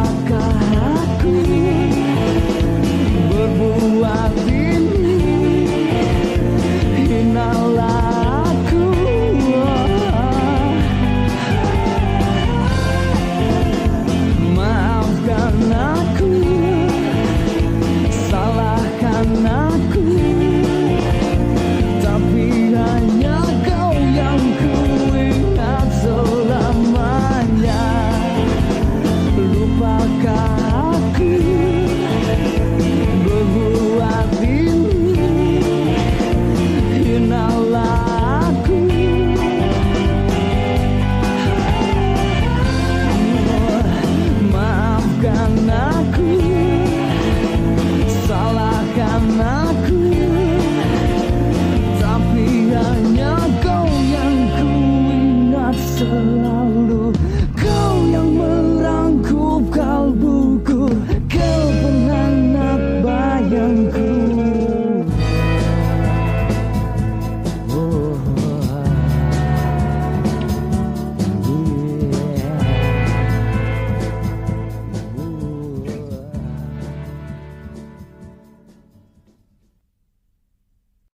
Lupakah aku after all.